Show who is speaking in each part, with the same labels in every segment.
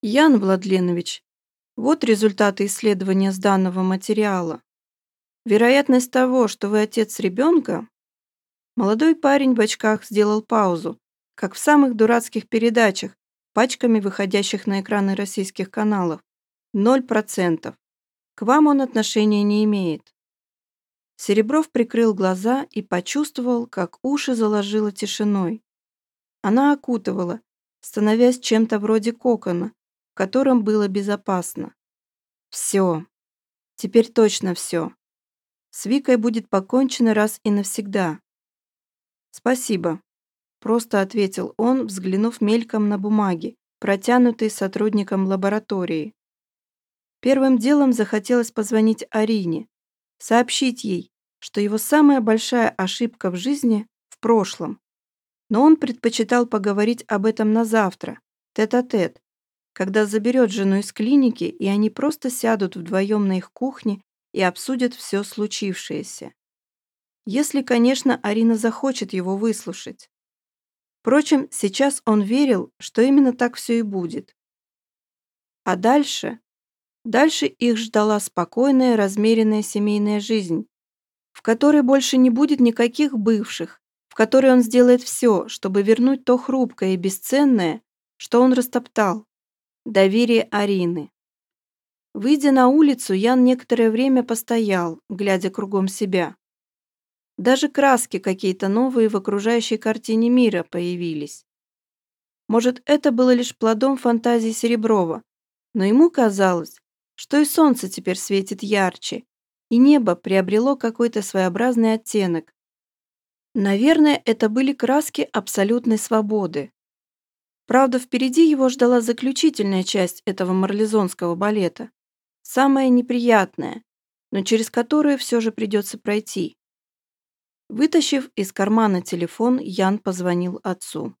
Speaker 1: Ян Владленович, вот результаты исследования с данного материала. Вероятность того, что вы отец ребенка... Молодой парень в очках сделал паузу, как в самых дурацких передачах, пачками выходящих на экраны российских каналов. Ноль процентов. К вам он отношения не имеет. Серебров прикрыл глаза и почувствовал, как уши заложило тишиной. Она окутывала, становясь чем-то вроде кокона, котором было безопасно. Все. Теперь точно все. С Викой будет покончено раз и навсегда. Спасибо. Просто ответил он, взглянув мельком на бумаги, протянутые сотрудником лаборатории. Первым делом захотелось позвонить Арине, сообщить ей, что его самая большая ошибка в жизни в прошлом. Но он предпочитал поговорить об этом на завтра, тет-а-тет, -тет, когда заберет жену из клиники, и они просто сядут вдвоем на их кухне и обсудят все случившееся. Если, конечно, Арина захочет его выслушать. Впрочем, сейчас он верил, что именно так все и будет. А дальше? Дальше их ждала спокойная, размеренная семейная жизнь, в которой больше не будет никаких бывших, в которой он сделает все, чтобы вернуть то хрупкое и бесценное, что он растоптал – доверие Арины. Выйдя на улицу, Ян некоторое время постоял, глядя кругом себя. Даже краски какие-то новые в окружающей картине мира появились. Может, это было лишь плодом фантазии Сереброва, но ему казалось, что и солнце теперь светит ярче, и небо приобрело какой-то своеобразный оттенок. Наверное, это были краски абсолютной свободы. Правда, впереди его ждала заключительная часть этого марлезонского балета, самая неприятная, но через которую все же придется пройти. Вытащив из кармана телефон, Ян позвонил отцу.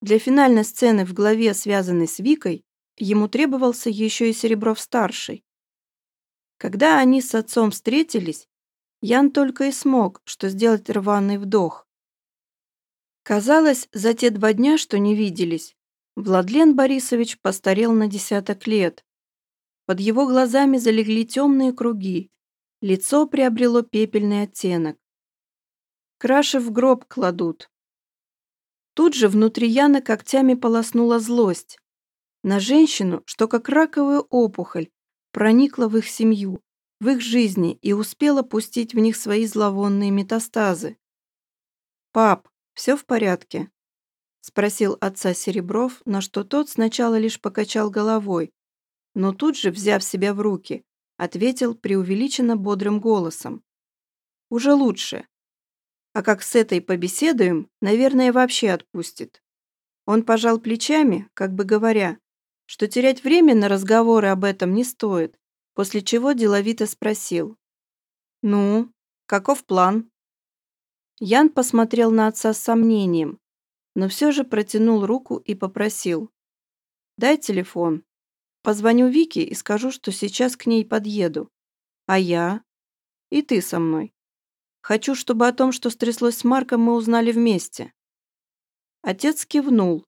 Speaker 1: Для финальной сцены в главе, связанной с Викой, ему требовался еще и Серебров-старший. Когда они с отцом встретились, Ян только и смог, что сделать рваный вдох. Казалось, за те два дня, что не виделись, Владлен Борисович постарел на десяток лет. Под его глазами залегли темные круги, лицо приобрело пепельный оттенок. Краши в гроб кладут. Тут же внутри Яна когтями полоснула злость на женщину, что как раковая опухоль проникла в их семью, в их жизни и успела пустить в них свои зловонные метастазы. «Пап, все в порядке?» — спросил отца Серебров, на что тот сначала лишь покачал головой, но тут же, взяв себя в руки, ответил преувеличенно бодрым голосом. «Уже лучше. А как с этой побеседуем, наверное, вообще отпустит». Он пожал плечами, как бы говоря, что терять время на разговоры об этом не стоит, после чего деловито спросил. «Ну, каков план?» Ян посмотрел на отца с сомнением, но все же протянул руку и попросил. «Дай телефон. Позвоню Вике и скажу, что сейчас к ней подъеду. А я? И ты со мной. Хочу, чтобы о том, что стряслось с Марком, мы узнали вместе». Отец кивнул,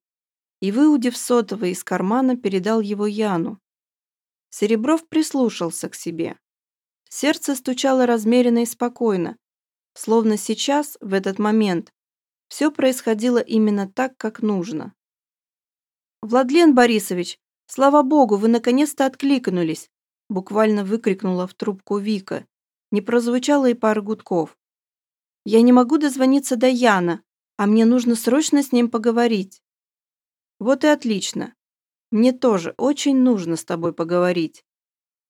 Speaker 1: и, выудив сотовый из кармана, передал его Яну. Серебров прислушался к себе. Сердце стучало размеренно и спокойно, словно сейчас, в этот момент, все происходило именно так, как нужно. «Владлен Борисович, слава богу, вы наконец-то откликнулись!» буквально выкрикнула в трубку Вика. Не прозвучало и пары гудков. «Я не могу дозвониться до Яна, а мне нужно срочно с ним поговорить». Вот и отлично. Мне тоже очень нужно с тобой поговорить.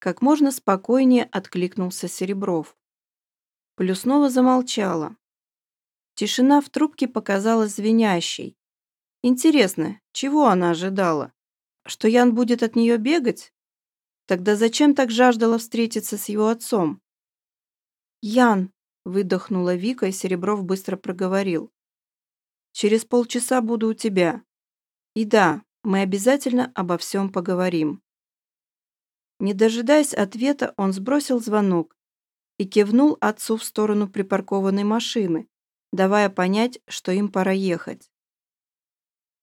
Speaker 1: Как можно спокойнее откликнулся Серебров. Плюснова замолчала. Тишина в трубке показалась звенящей. Интересно, чего она ожидала? Что Ян будет от нее бегать? Тогда зачем так жаждала встретиться с его отцом? «Ян!» – выдохнула Вика, и Серебров быстро проговорил. «Через полчаса буду у тебя. И да, мы обязательно обо всем поговорим. Не дожидаясь ответа, он сбросил звонок и кивнул отцу в сторону припаркованной машины, давая понять, что им пора ехать.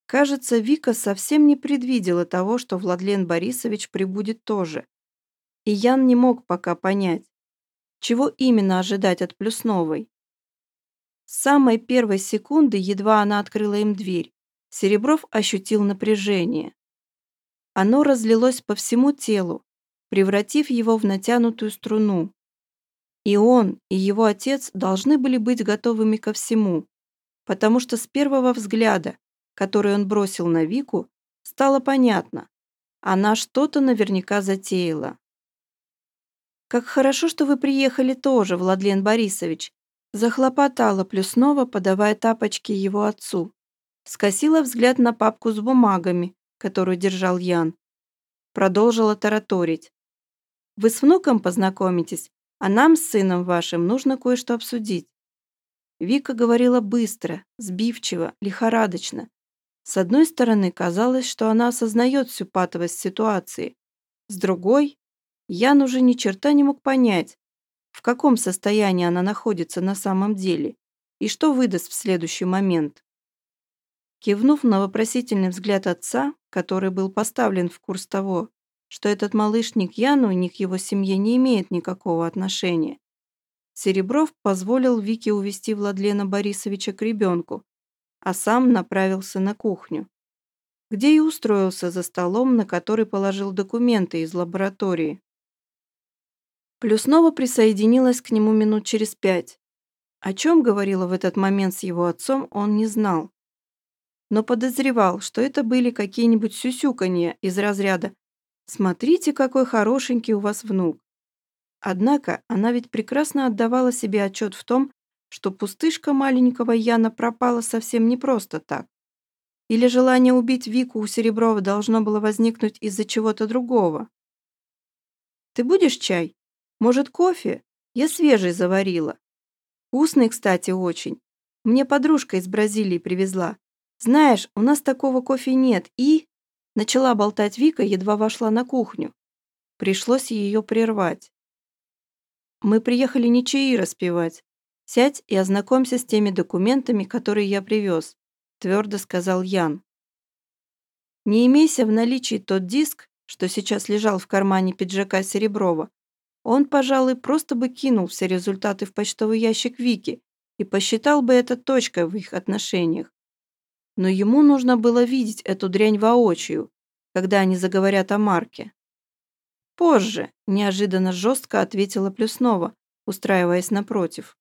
Speaker 1: Кажется, Вика совсем не предвидела того, что Владлен Борисович прибудет тоже. И Ян не мог пока понять, чего именно ожидать от Плюсновой. С самой первой секунды, едва она открыла им дверь, Серебров ощутил напряжение. Оно разлилось по всему телу, превратив его в натянутую струну. И он, и его отец должны были быть готовыми ко всему, потому что с первого взгляда, который он бросил на Вику, стало понятно, она что-то наверняка затеяла. «Как хорошо, что вы приехали тоже, Владлен Борисович», захлопотала Плюснова, подавая тапочки его отцу. Скосила взгляд на папку с бумагами, которую держал Ян. Продолжила тараторить. «Вы с внуком познакомитесь, а нам с сыном вашим нужно кое-что обсудить». Вика говорила быстро, сбивчиво, лихорадочно. С одной стороны, казалось, что она осознает всю патовость ситуации. С другой, Ян уже ни черта не мог понять, в каком состоянии она находится на самом деле и что выдаст в следующий момент. Кивнув на вопросительный взгляд отца, который был поставлен в курс того, что этот малыш ни к Яну, ни к его семье не имеет никакого отношения, Серебров позволил Вике увести Владлена Борисовича к ребенку, а сам направился на кухню, где и устроился за столом, на который положил документы из лаборатории. Плюснова присоединилась к нему минут через пять. О чем говорила в этот момент с его отцом, он не знал но подозревал, что это были какие-нибудь сюсюканья из разряда «Смотрите, какой хорошенький у вас внук». Однако она ведь прекрасно отдавала себе отчет в том, что пустышка маленького Яна пропала совсем не просто так. Или желание убить Вику у Сереброва должно было возникнуть из-за чего-то другого. «Ты будешь чай? Может, кофе? Я свежий заварила. Вкусный, кстати, очень. Мне подружка из Бразилии привезла. «Знаешь, у нас такого кофе нет, и...» Начала болтать Вика, едва вошла на кухню. Пришлось ее прервать. «Мы приехали не чаи распевать. Сядь и ознакомься с теми документами, которые я привез», твердо сказал Ян. Не имейся в наличии тот диск, что сейчас лежал в кармане пиджака Сереброва, он, пожалуй, просто бы кинул все результаты в почтовый ящик Вики и посчитал бы это точкой в их отношениях но ему нужно было видеть эту дрянь воочию, когда они заговорят о Марке. «Позже», – неожиданно жестко ответила Плюснова, устраиваясь напротив.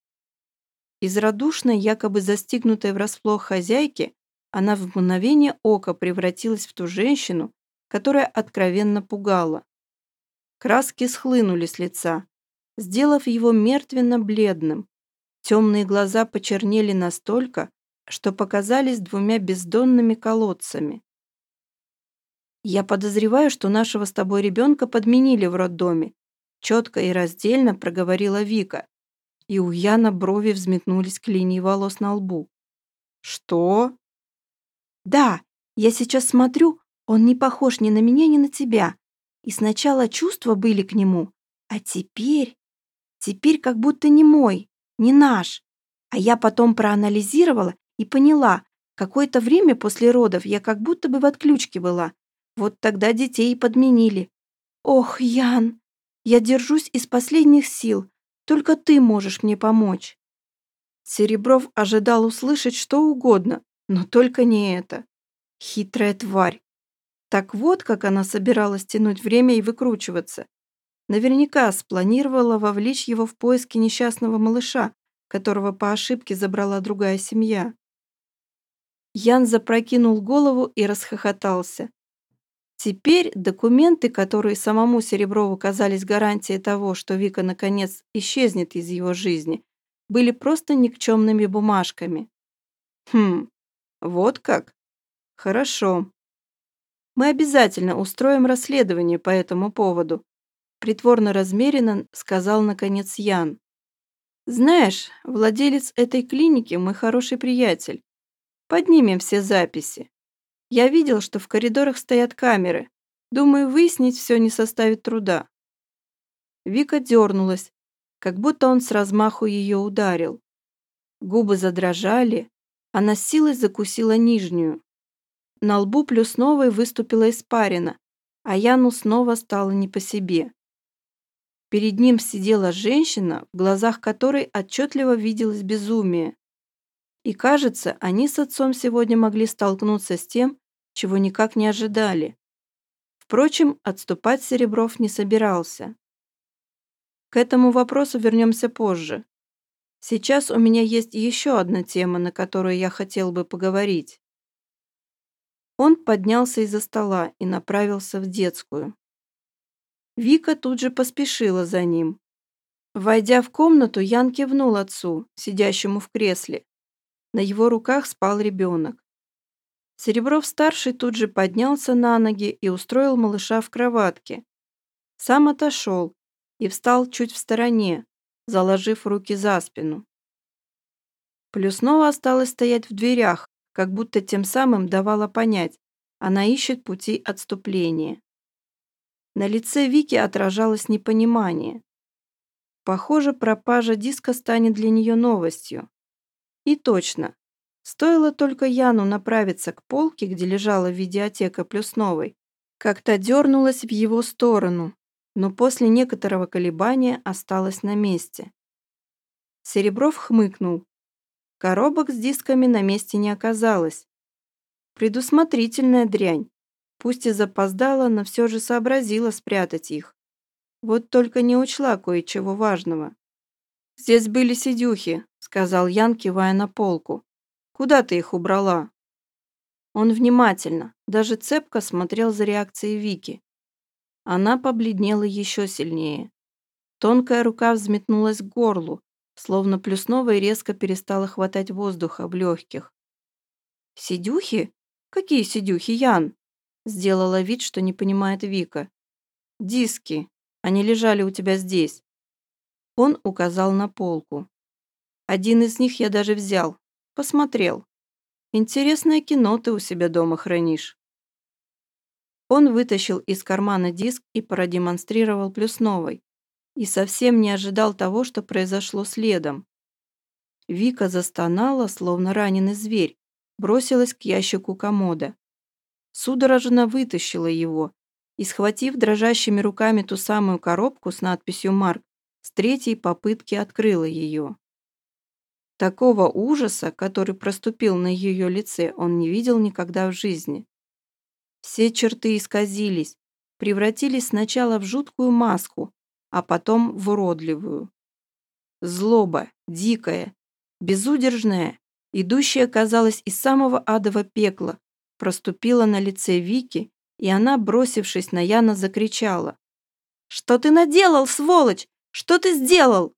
Speaker 1: Из радушной, якобы застигнутой врасплох хозяйки, она в мгновение ока превратилась в ту женщину, которая откровенно пугала. Краски схлынули с лица, сделав его мертвенно-бледным. Темные глаза почернели настолько, что показались двумя бездонными колодцами. «Я подозреваю, что нашего с тобой ребенка подменили в роддоме», четко и раздельно проговорила Вика, и у Яна брови взметнулись к линии волос на лбу. «Что?» «Да, я сейчас смотрю, он не похож ни на меня, ни на тебя. И сначала чувства были к нему, а теперь... Теперь как будто не мой, не наш. А я потом проанализировала и поняла, какое-то время после родов я как будто бы в отключке была. Вот тогда детей и подменили. Ох, Ян, я держусь из последних сил. Только ты можешь мне помочь. Серебров ожидал услышать что угодно, но только не это. Хитрая тварь. Так вот, как она собиралась тянуть время и выкручиваться. Наверняка спланировала вовлечь его в поиски несчастного малыша, которого по ошибке забрала другая семья. Ян запрокинул голову и расхохотался. Теперь документы, которые самому Сереброву казались гарантией того, что Вика наконец исчезнет из его жизни, были просто никчемными бумажками. Хм, вот как? Хорошо. Мы обязательно устроим расследование по этому поводу, притворно размеренно сказал наконец Ян. Знаешь, владелец этой клиники мой хороший приятель. Поднимем все записи. Я видел, что в коридорах стоят камеры. Думаю, выяснить все не составит труда». Вика дернулась, как будто он с размаху ее ударил. Губы задрожали, она с силой закусила нижнюю. На лбу Плюсновой выступила испарина, а Яну снова стало не по себе. Перед ним сидела женщина, в глазах которой отчетливо виделось безумие. И кажется, они с отцом сегодня могли столкнуться с тем, чего никак не ожидали. Впрочем, отступать Серебров не собирался. К этому вопросу вернемся позже. Сейчас у меня есть еще одна тема, на которую я хотел бы поговорить. Он поднялся из-за стола и направился в детскую. Вика тут же поспешила за ним. Войдя в комнату, Ян кивнул отцу, сидящему в кресле. На его руках спал ребенок. Серебров-старший тут же поднялся на ноги и устроил малыша в кроватке. Сам отошел и встал чуть в стороне, заложив руки за спину. Плюснова осталась стоять в дверях, как будто тем самым давала понять, она ищет пути отступления. На лице Вики отражалось непонимание. Похоже, пропажа диска станет для нее новостью. И точно. Стоило только Яну направиться к полке, где лежала видеотека Плюсновой, как-то дернулась в его сторону, но после некоторого колебания осталась на месте. Серебров хмыкнул. Коробок с дисками на месте не оказалось. Предусмотрительная дрянь. Пусть и запоздала, но все же сообразила спрятать их. Вот только не учла кое-чего важного. «Здесь были сидюхи», — сказал Ян, кивая на полку. «Куда ты их убрала?» Он внимательно, даже цепко смотрел за реакцией Вики. Она побледнела еще сильнее. Тонкая рука взметнулась к горлу, словно плюсновой резко перестала хватать воздуха в легких. «Сидюхи? Какие сидюхи, Ян?» Сделала вид, что не понимает Вика. «Диски. Они лежали у тебя здесь». Он указал на полку. «Один из них я даже взял. Посмотрел. Интересное кино ты у себя дома хранишь». Он вытащил из кармана диск и продемонстрировал Плюсновой. И совсем не ожидал того, что произошло следом. Вика застонала, словно раненый зверь, бросилась к ящику комода. Судорожно вытащила его и, схватив дрожащими руками ту самую коробку с надписью «Марк», с третьей попытки открыла ее. Такого ужаса, который проступил на ее лице, он не видел никогда в жизни. Все черты исказились, превратились сначала в жуткую маску, а потом в уродливую. Злоба, дикая, безудержная, идущая, казалось, из самого адового пекла, проступила на лице Вики, и она, бросившись на Яна, закричала. «Что ты наделал, сволочь? Что ты сделал?»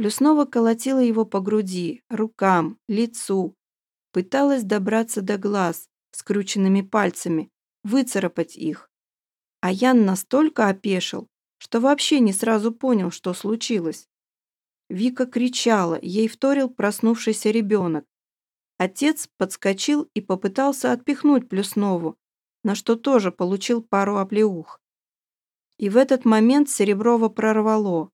Speaker 1: Плюснова колотила его по груди, рукам, лицу, пыталась добраться до глаз, скрученными пальцами, выцарапать их. А Ян настолько опешил, что вообще не сразу понял, что случилось. Вика кричала, ей вторил проснувшийся ребенок. Отец подскочил и попытался отпихнуть Плюснову, на что тоже получил пару оплеух. И в этот момент Сереброва прорвало.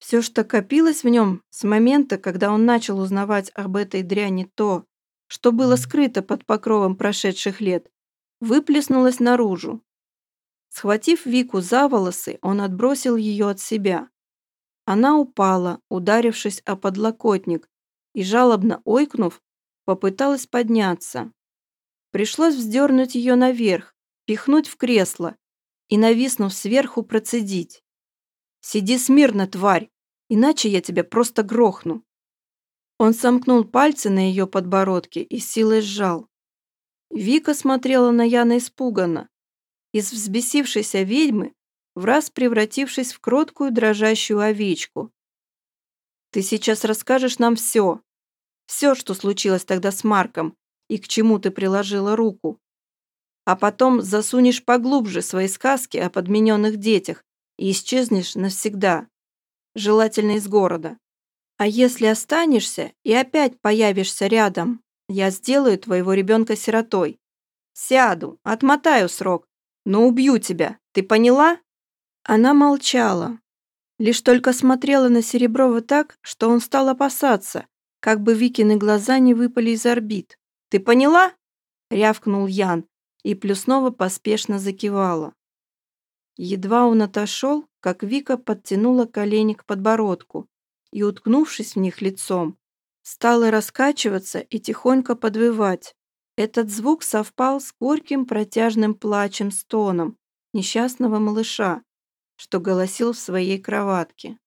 Speaker 1: Все, что копилось в нем с момента, когда он начал узнавать об этой дряни то, что было скрыто под покровом прошедших лет, выплеснулось наружу. Схватив Вику за волосы, он отбросил ее от себя. Она упала, ударившись о подлокотник, и, жалобно ойкнув, попыталась подняться. Пришлось вздернуть ее наверх, пихнуть в кресло и, нависнув сверху, процедить. «Сиди смирно, тварь, иначе я тебя просто грохну». Он сомкнул пальцы на ее подбородке и силой сжал. Вика смотрела на Яна испуганно. Из взбесившейся ведьмы, в раз превратившись в кроткую дрожащую овечку. «Ты сейчас расскажешь нам все. Все, что случилось тогда с Марком и к чему ты приложила руку. А потом засунешь поглубже свои сказки о подмененных детях и исчезнешь навсегда. Желательно из города. А если останешься и опять появишься рядом, я сделаю твоего ребенка сиротой. Сяду, отмотаю срок, но убью тебя, ты поняла?» Она молчала, лишь только смотрела на Сереброва так, что он стал опасаться, как бы Викины глаза не выпали из орбит. «Ты поняла?» рявкнул Ян, и Плюснова поспешно закивала. Едва он отошел, как Вика подтянула колени к подбородку и, уткнувшись в них лицом, стала раскачиваться и тихонько подвывать. Этот звук совпал с горьким протяжным плачем-стоном несчастного малыша, что голосил в своей кроватке.